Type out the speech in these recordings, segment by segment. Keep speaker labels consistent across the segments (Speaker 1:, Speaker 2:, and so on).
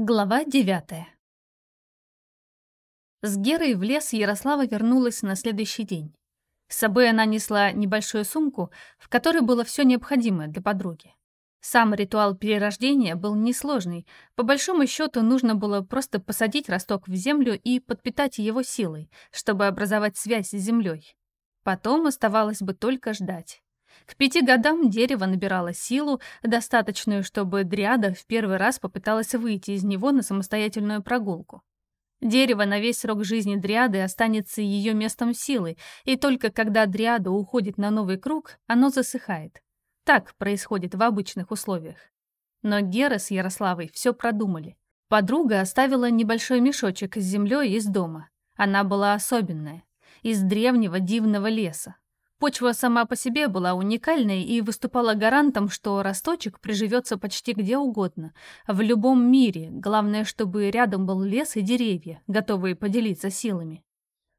Speaker 1: Глава девятая С Герой в лес Ярослава вернулась на следующий день. С собой она несла небольшую сумку, в которой было все необходимое для подруги. Сам ритуал перерождения был несложный. По большому счету нужно было просто посадить росток в землю и подпитать его силой, чтобы образовать связь с землей. Потом оставалось бы только ждать. К пяти годам дерево набирало силу, достаточную, чтобы дриада в первый раз попыталась выйти из него на самостоятельную прогулку. Дерево на весь срок жизни дриады останется ее местом силы, и только когда дриада уходит на новый круг, оно засыхает. Так происходит в обычных условиях. Но Гера с Ярославой все продумали. Подруга оставила небольшой мешочек с землей из дома. Она была особенная, из древнего дивного леса. Почва сама по себе была уникальной и выступала гарантом, что росточек приживется почти где угодно, в любом мире, главное, чтобы рядом был лес и деревья, готовые поделиться силами.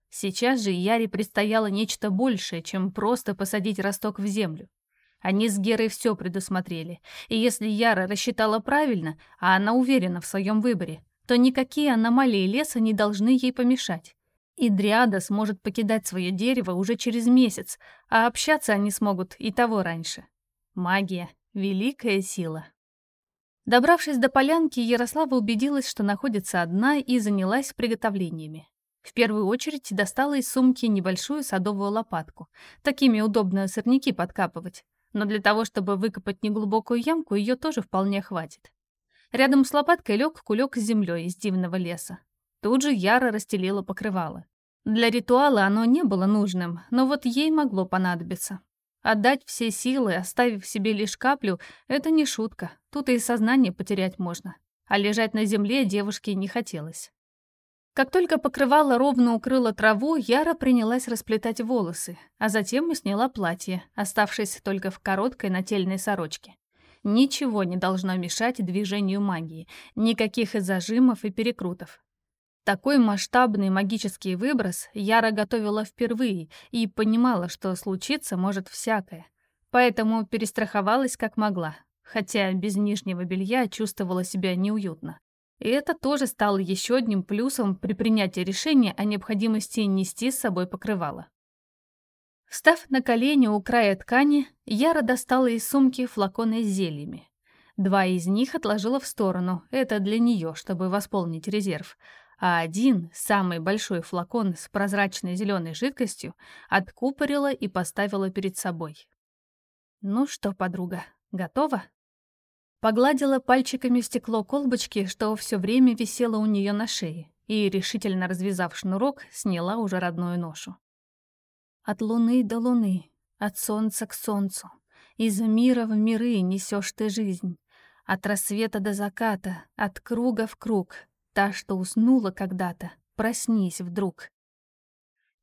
Speaker 1: Сейчас же Яре предстояло нечто большее, чем просто посадить росток в землю. Они с Герой все предусмотрели, и если Яра рассчитала правильно, а она уверена в своем выборе, то никакие аномалии леса не должны ей помешать. И Дриада сможет покидать свое дерево уже через месяц, а общаться они смогут и того раньше. Магия — великая сила. Добравшись до полянки, Ярослава убедилась, что находится одна и занялась приготовлениями. В первую очередь достала из сумки небольшую садовую лопатку. Такими удобно сорняки подкапывать. Но для того, чтобы выкопать неглубокую ямку, ее тоже вполне хватит. Рядом с лопаткой лег кулек с землей из дивного леса. Тут же Яра расстелила покрывало. Для ритуала оно не было нужным, но вот ей могло понадобиться. Отдать все силы, оставив себе лишь каплю, это не шутка. Тут и сознание потерять можно. А лежать на земле девушке не хотелось. Как только покрывало ровно укрыло траву, Яра принялась расплетать волосы, а затем и сняла платье, оставшись только в короткой нательной сорочке. Ничего не должно мешать движению магии, никаких зажимов и перекрутов. Такой масштабный магический выброс Яра готовила впервые и понимала, что случиться может всякое. Поэтому перестраховалась как могла, хотя без нижнего белья чувствовала себя неуютно. И это тоже стало еще одним плюсом при принятии решения о необходимости нести с собой покрывало. Встав на колени у края ткани, Яра достала из сумки флаконы с зельями. Два из них отложила в сторону, это для нее, чтобы восполнить резерв, а один, самый большой флакон с прозрачной зеленой жидкостью, откупорила и поставила перед собой. «Ну что, подруга, готова?» Погладила пальчиками стекло колбочки, что все время висело у нее на шее, и, решительно развязав шнурок, сняла уже родную ношу. «От луны до луны, от солнца к солнцу, из мира в миры несешь ты жизнь, от рассвета до заката, от круга в круг, Та, что уснула когда-то, проснись вдруг.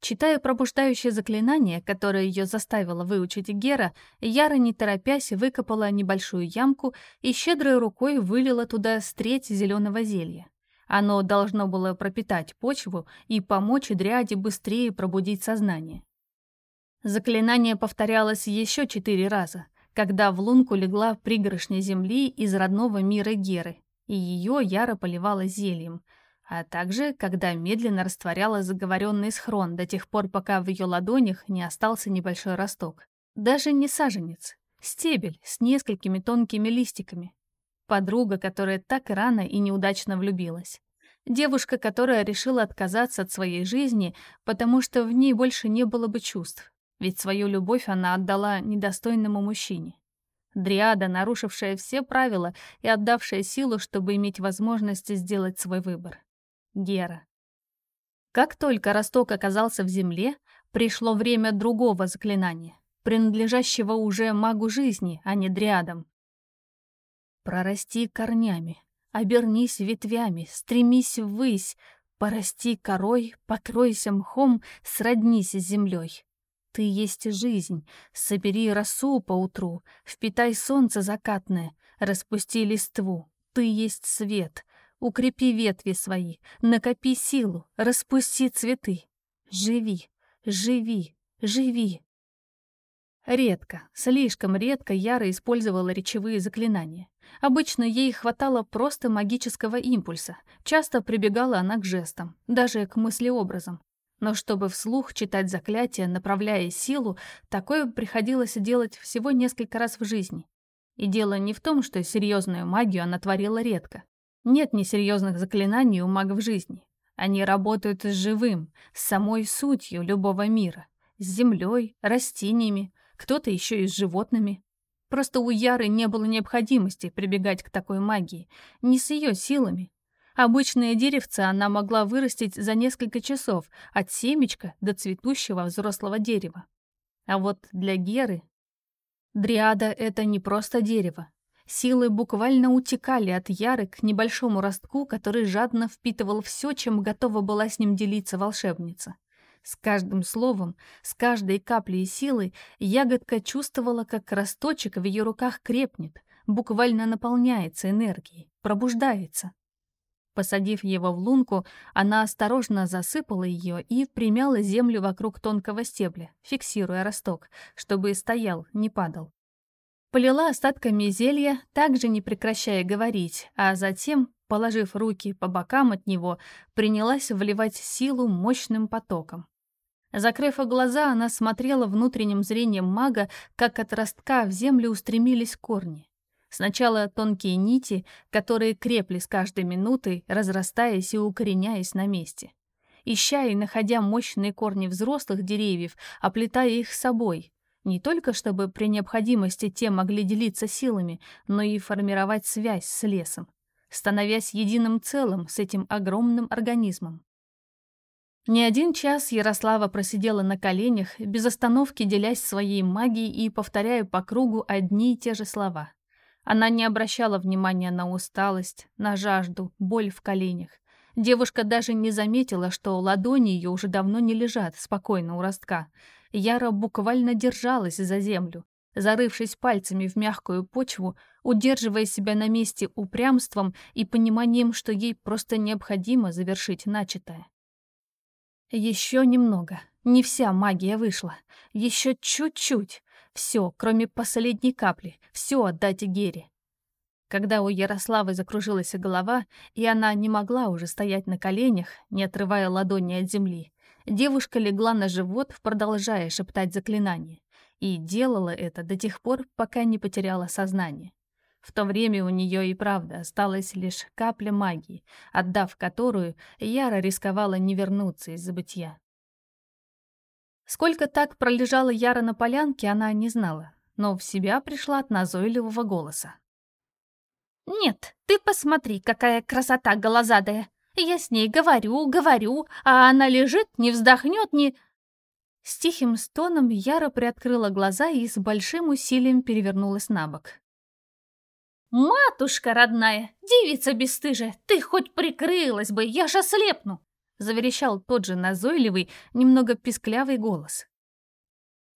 Speaker 1: Читая пробуждающее заклинание, которое ее заставило выучить Гера, Яра, не торопясь, выкопала небольшую ямку и щедрой рукой вылила туда стреть зеленого зелья. Оно должно было пропитать почву и помочь дряде быстрее пробудить сознание. Заклинание повторялось еще четыре раза, когда в лунку легла пригоршня земли из родного мира Геры, и ее яро поливала зельем, а также, когда медленно растворяла заговоренный схрон до тех пор, пока в ее ладонях не остался небольшой росток. Даже не саженец, стебель с несколькими тонкими листиками. Подруга, которая так рано и неудачно влюбилась. Девушка, которая решила отказаться от своей жизни, потому что в ней больше не было бы чувств, ведь свою любовь она отдала недостойному мужчине. Дриада, нарушившая все правила и отдавшая силу, чтобы иметь возможность сделать свой выбор. Гера. Как только росток оказался в земле, пришло время другого заклинания, принадлежащего уже магу жизни, а не дриадам. Прорасти корнями, обернись ветвями, стремись ввысь, порасти корой, покройся мхом, сроднись с землей. Ты есть жизнь, собери росу поутру, впитай солнце закатное, распусти листву. Ты есть свет, укрепи ветви свои, накопи силу, распусти цветы. Живи, живи, живи. Редко, слишком редко Яра использовала речевые заклинания. Обычно ей хватало просто магического импульса. Часто прибегала она к жестам, даже к мыслеобразам. Но чтобы вслух читать заклятия, направляя силу, такое приходилось делать всего несколько раз в жизни. И дело не в том, что серьезную магию она творила редко. Нет несерьезных заклинаний у магов жизни. Они работают с живым, с самой сутью любого мира. С землей, растениями, кто-то еще и с животными. Просто у Яры не было необходимости прибегать к такой магии, не с ее силами. Обычное деревце она могла вырастить за несколько часов, от семечка до цветущего взрослого дерева. А вот для Геры... Дриада — это не просто дерево. Силы буквально утекали от Яры к небольшому ростку, который жадно впитывал все, чем готова была с ним делиться волшебница. С каждым словом, с каждой каплей силы ягодка чувствовала, как росточек в ее руках крепнет, буквально наполняется энергией, пробуждается. Посадив его в лунку, она осторожно засыпала ее и примяла землю вокруг тонкого стебля, фиксируя росток, чтобы стоял, не падал. Полила остатками зелья, также не прекращая говорить, а затем, положив руки по бокам от него, принялась вливать силу мощным потоком. Закрыв глаза, она смотрела внутренним зрением мага, как от ростка в землю устремились корни. Сначала тонкие нити, которые крепли с каждой минутой, разрастаясь и укореняясь на месте. Ища и находя мощные корни взрослых деревьев, оплетая их собой, не только чтобы при необходимости те могли делиться силами, но и формировать связь с лесом, становясь единым целым с этим огромным организмом. Не один час Ярослава просидела на коленях, без остановки делясь своей магией и повторяя по кругу одни и те же слова. Она не обращала внимания на усталость, на жажду, боль в коленях. Девушка даже не заметила, что ладони ее уже давно не лежат спокойно у ростка. Яра буквально держалась за землю, зарывшись пальцами в мягкую почву, удерживая себя на месте упрямством и пониманием, что ей просто необходимо завершить начатое. Еще немного. Не вся магия вышла. Еще чуть-чуть. Все, кроме последней капли. Все отдать Гере. Когда у Ярославы закружилась голова, и она не могла уже стоять на коленях, не отрывая ладони от земли, девушка легла на живот, продолжая шептать заклинание. И делала это до тех пор, пока не потеряла сознание. В то время у нее и правда осталась лишь капля магии, отдав которую, Яра рисковала не вернуться из забытья. Сколько так пролежала Яра на полянке, она не знала, но в себя пришла от назойливого голоса. «Нет, ты посмотри, какая красота голозадая! Я с ней говорю, говорю, а она лежит, не вздохнет, не...» С тихим стоном Яра приоткрыла глаза и с большим усилием перевернулась на бок. «Матушка родная, девица бесстыжая, ты хоть прикрылась бы, я ж ослепну!» Заверещал тот же назойливый, немного писклявый голос.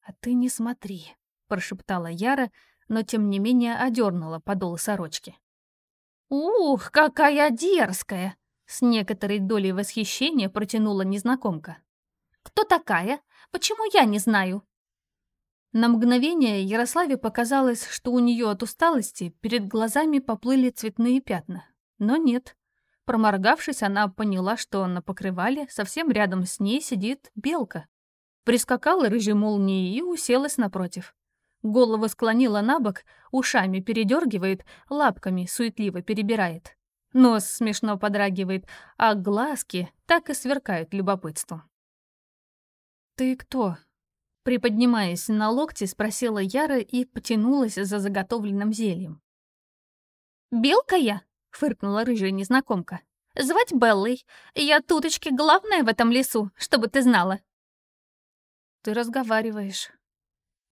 Speaker 1: «А ты не смотри», — прошептала Яра, но тем не менее одернула подол сорочки. «Ух, какая дерзкая!» — с некоторой долей восхищения протянула незнакомка. «Кто такая? Почему я не знаю?» На мгновение Ярославе показалось, что у нее от усталости перед глазами поплыли цветные пятна. Но нет. Проморгавшись, она поняла, что на покрывале совсем рядом с ней сидит белка. Прискакала рыжей молнией и уселась напротив. Голову склонила на бок, ушами передергивает, лапками суетливо перебирает. Нос смешно подрагивает, а глазки так и сверкают любопытством. «Ты кто?» Приподнимаясь на локте, спросила Яра и потянулась за заготовленным зельем. «Белка я?» — фыркнула рыжая незнакомка. «Звать Беллой. Я туточки главная в этом лесу, чтобы ты знала». «Ты разговариваешь».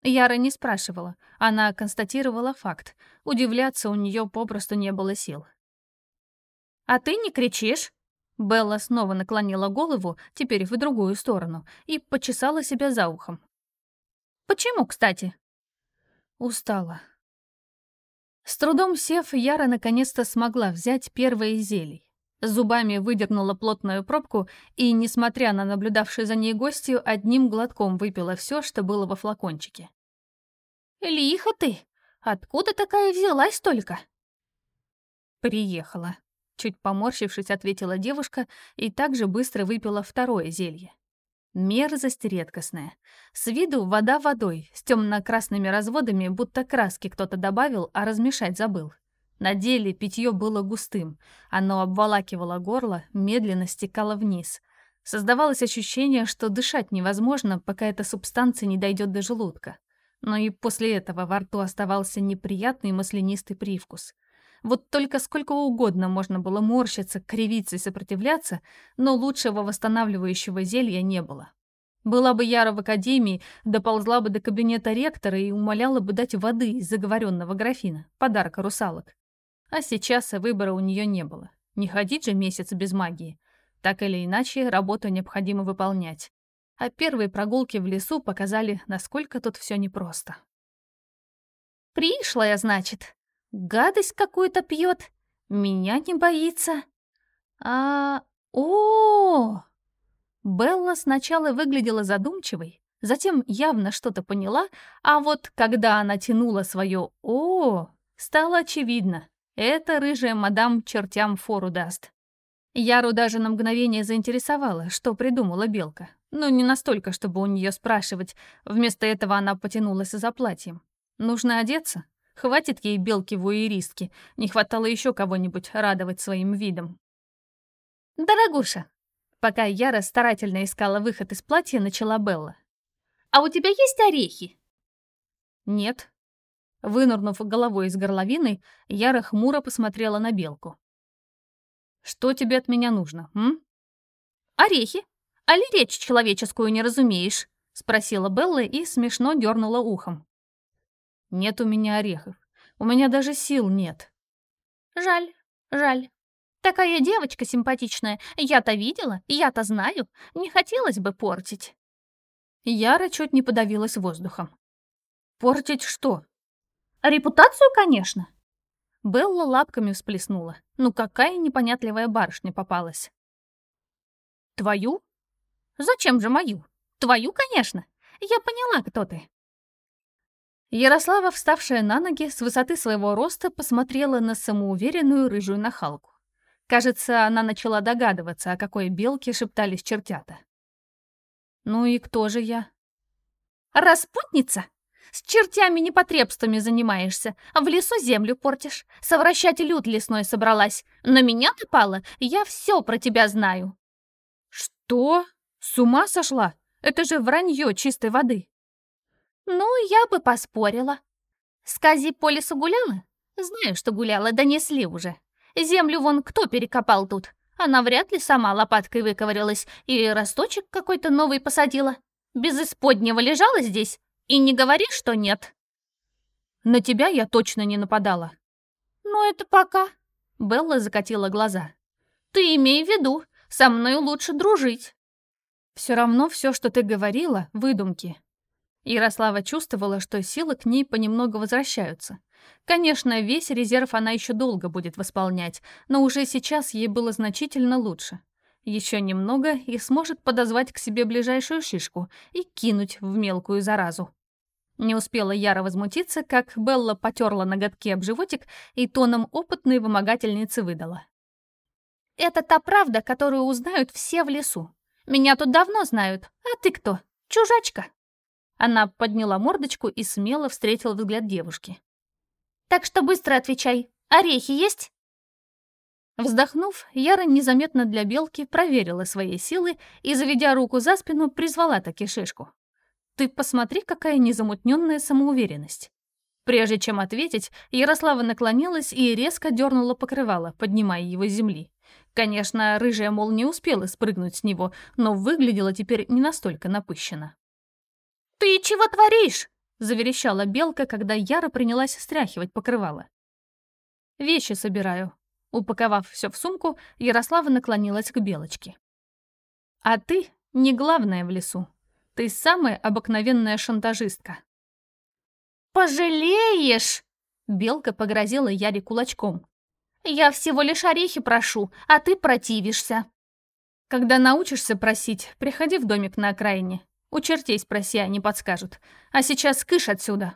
Speaker 1: Яра не спрашивала, она констатировала факт. Удивляться у нее попросту не было сил. «А ты не кричишь?» Белла снова наклонила голову, теперь в другую сторону, и почесала себя за ухом. Почему, кстати?» Устала. С трудом сев, Яра наконец-то смогла взять первое зелий. Зубами выдернула плотную пробку и, несмотря на наблюдавшую за ней гостью, одним глотком выпила все, что было во флакончике. «Лихо ты! Откуда такая взялась только?» «Приехала», — чуть поморщившись, ответила девушка и также быстро выпила второе зелье. Мерзость редкостная. С виду вода водой, с темно-красными разводами, будто краски кто-то добавил, а размешать забыл. На деле питье было густым. Оно обволакивало горло, медленно стекало вниз. Создавалось ощущение, что дышать невозможно, пока эта субстанция не дойдет до желудка. Но и после этого во рту оставался неприятный маслянистый привкус. Вот только сколько угодно можно было морщиться, кривиться и сопротивляться, но лучшего восстанавливающего зелья не было. Была бы Яра в академии, доползла бы до кабинета ректора и умоляла бы дать воды из заговоренного графина, подарка русалок. А сейчас выбора у нее не было. Не ходить же месяц без магии. Так или иначе, работу необходимо выполнять. А первые прогулки в лесу показали, насколько тут все непросто.
Speaker 2: «Пришлая, значит», Гадость какую-то пьет, меня не боится. А... о, Белла сначала выглядела задумчивой, затем явно что-то поняла, а вот когда она тянула свое «о», стало очевидно. Это рыжая мадам чертям фору даст. Яру даже на мгновение заинтересовало, что придумала Белка. Но не настолько, чтобы у нее спрашивать. Вместо этого она потянулась за платьем. Нужно одеться, Хватит ей белки-вуэристки, не хватало еще кого-нибудь радовать своим видом. «Дорогуша!» Пока Яра старательно искала выход из платья, начала Белла. «А у тебя есть орехи?» «Нет». Вынырнув головой из горловины, Яра хмуро посмотрела на белку. «Что тебе от меня нужно, м?» «Орехи. Али речь человеческую не разумеешь?» — спросила Белла и смешно дернула ухом. Нет у меня орехов. У меня даже сил нет. Жаль, жаль. Такая девочка симпатичная. Я-то видела, я-то знаю. Не хотелось бы портить. Яра чуть не подавилась воздухом. Портить что? Репутацию, конечно. Белла лапками всплеснула. Ну какая непонятливая барышня попалась. Твою? Зачем же мою? Твою, конечно. Я поняла, кто ты. Ярослава, вставшая на ноги, с высоты своего роста посмотрела на самоуверенную рыжую нахалку. Кажется, она начала догадываться, о какой белке шептались чертята. «Ну и кто же я?» «Распутница? С чертями-непотребствами занимаешься, а в лесу землю портишь, совращать люд лесной собралась. На меня ты пала, я все про тебя знаю». «Что? С ума сошла? Это же вранье чистой воды!» «Ну, я бы поспорила. Скази по лесу гуляла? Знаю, что гуляла, донесли уже. Землю вон кто перекопал тут? Она вряд ли сама лопаткой выковырялась и росточек какой-то новый посадила. Без исподнего лежала здесь? И не говори, что нет». «На тебя я точно не нападала». «Ну, это пока». Белла закатила глаза. «Ты имей в виду, со мной лучше дружить». «Все равно все, что ты говорила, выдумки. Ярослава чувствовала, что силы к ней понемногу возвращаются. Конечно, весь резерв она еще долго будет восполнять, но уже сейчас ей было значительно лучше. Еще немного и сможет подозвать к себе ближайшую шишку и кинуть в мелкую заразу. Не успела Яра возмутиться, как Белла потерла ноготки об животик и тоном опытной вымогательницы выдала. «Это та правда, которую узнают все в лесу. Меня тут давно знают, а ты кто? Чужачка?» Она подняла мордочку и смело встретила взгляд девушки. «Так что быстро отвечай. Орехи есть?» Вздохнув, Яра незаметно для белки проверила свои силы и, заведя руку за спину, призвала таки шишку. «Ты посмотри, какая незамутненная самоуверенность!» Прежде чем ответить, Ярослава наклонилась и резко дернула покрывало, поднимая его с земли. Конечно, рыжая, мол, не успела спрыгнуть с него, но выглядела теперь не настолько напыщенно. «Ты чего творишь?» — заверещала белка, когда Яра принялась стряхивать покрывало. «Вещи собираю». Упаковав все в сумку, Ярослава наклонилась к белочке. «А ты не главная в лесу. Ты самая обыкновенная шантажистка». «Пожалеешь!» — белка погрозила Яре кулачком. «Я всего лишь орехи прошу, а ты противишься». «Когда научишься просить, приходи в домик на окраине. У чертей спроси, они подскажут. А сейчас кыш отсюда!»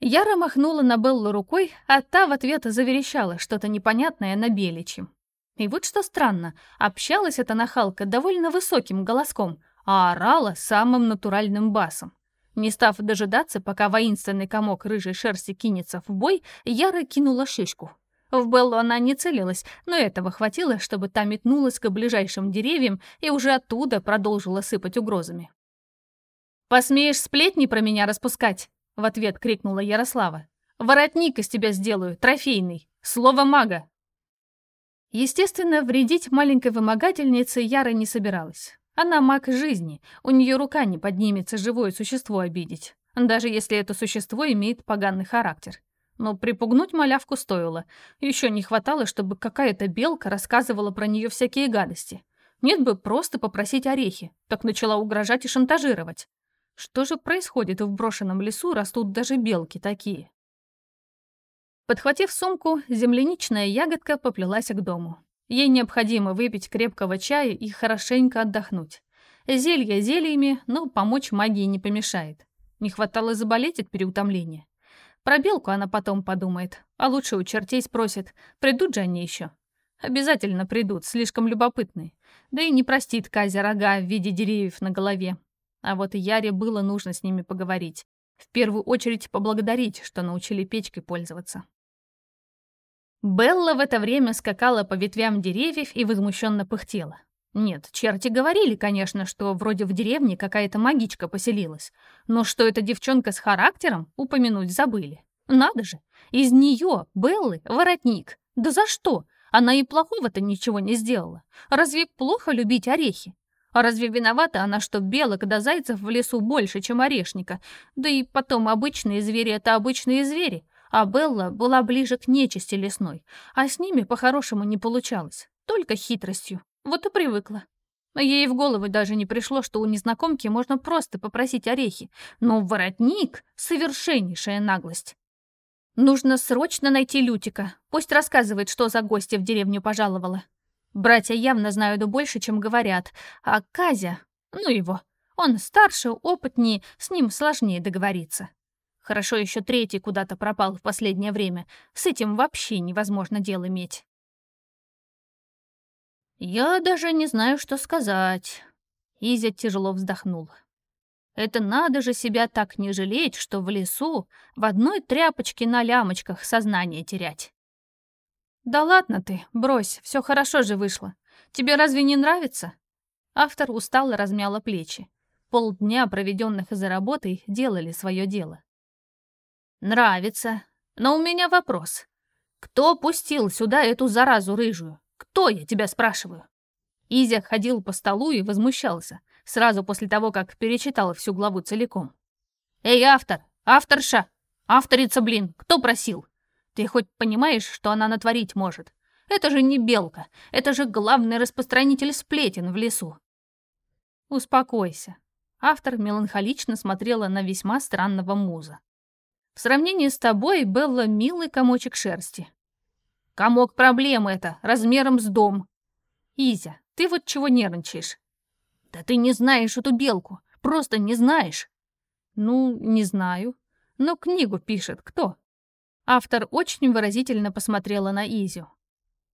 Speaker 1: Яра махнула на Беллу рукой, а та в ответ заверещала что-то непонятное на беличьем. И вот что странно, общалась эта нахалка довольно высоким голоском, а орала самым натуральным басом. Не став дожидаться, пока воинственный комок рыжей шерсти кинется в бой, Яра кинула шишку. В Беллу она не целилась, но этого хватило, чтобы та метнулась к ближайшим деревьям и уже оттуда продолжила сыпать угрозами. «Посмеешь сплетни про меня распускать?» — в ответ крикнула Ярослава. «Воротник из тебя сделаю, трофейный. Слово мага!» Естественно, вредить маленькой вымогательнице Яра не собиралась. Она маг жизни, у нее рука не поднимется живое существо обидеть, даже если это существо имеет поганый характер. Но припугнуть малявку стоило. Еще не хватало, чтобы какая-то белка рассказывала про нее всякие гадости. Нет бы просто попросить орехи, так начала угрожать и шантажировать. Что же происходит в брошенном лесу, растут даже белки такие? Подхватив сумку, земляничная ягодка поплелась к дому. Ей необходимо выпить крепкого чая и хорошенько отдохнуть. Зелье зельями, но помочь магии не помешает. Не хватало заболеть от переутомления. Про белку она потом подумает, а лучше у чертей спросит, придут же они еще. Обязательно придут, слишком любопытные. Да и не простит Казя рога в виде деревьев на голове. А вот Яре было нужно с ними поговорить. В первую очередь поблагодарить, что научили печкой пользоваться. Белла в это время скакала по ветвям деревьев и возмущенно пыхтела. Нет, черти говорили, конечно, что вроде в деревне какая-то магичка поселилась, но что эта девчонка с характером, упомянуть забыли. Надо же, из нее, Беллы, воротник. Да за что? Она и плохого-то ничего не сделала. Разве плохо любить орехи? А разве виновата она, что белок да зайцев в лесу больше, чем орешника? Да и потом обычные звери — это обычные звери. А Белла была ближе к нечисти лесной, а с ними по-хорошему не получалось, только хитростью. Вот и привыкла. Ей в голову даже не пришло, что у незнакомки можно просто попросить орехи. Но воротник — совершеннейшая наглость. Нужно срочно найти Лютика. Пусть рассказывает, что за гостья в деревню пожаловала. Братья явно знают больше, чем говорят, а Казя, ну его, он старше, опытнее, с ним сложнее договориться. Хорошо еще третий куда-то пропал в последнее время, с этим вообще невозможно дело иметь. «Я даже не знаю, что сказать», — Изя тяжело вздохнула. «Это надо же себя так не жалеть, что в лесу в одной тряпочке на лямочках сознание терять». «Да ладно ты, брось, все хорошо же вышло. Тебе разве не нравится?» Автор устало размяла плечи. Полдня, проведенных за работой, делали свое дело. «Нравится. Но у меня вопрос. Кто пустил сюда эту заразу рыжую? Кто, я тебя спрашиваю?» Изя ходил по столу и возмущался, сразу после того, как перечитал всю главу целиком. «Эй, автор! Авторша! Авторица, блин! Кто просил? Ты хоть понимаешь, что она натворить может? Это же не белка, это же главный распространитель сплетен в лесу. Успокойся. Автор меланхолично смотрела на весьма странного муза. В сравнении с тобой Белла милый комочек шерсти. Комок проблем это, размером с дом. Изя, ты вот чего нервничаешь? Да ты не знаешь эту белку, просто не знаешь. Ну, не знаю. Но книгу пишет кто? Автор очень выразительно посмотрела на Изю.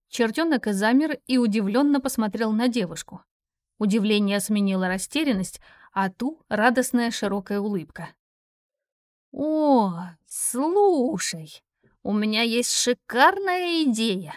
Speaker 1: Чертенок замер и удивленно посмотрел на девушку. Удивление сменило растерянность, а ту — радостная широкая улыбка. «О, слушай, у меня есть шикарная идея!»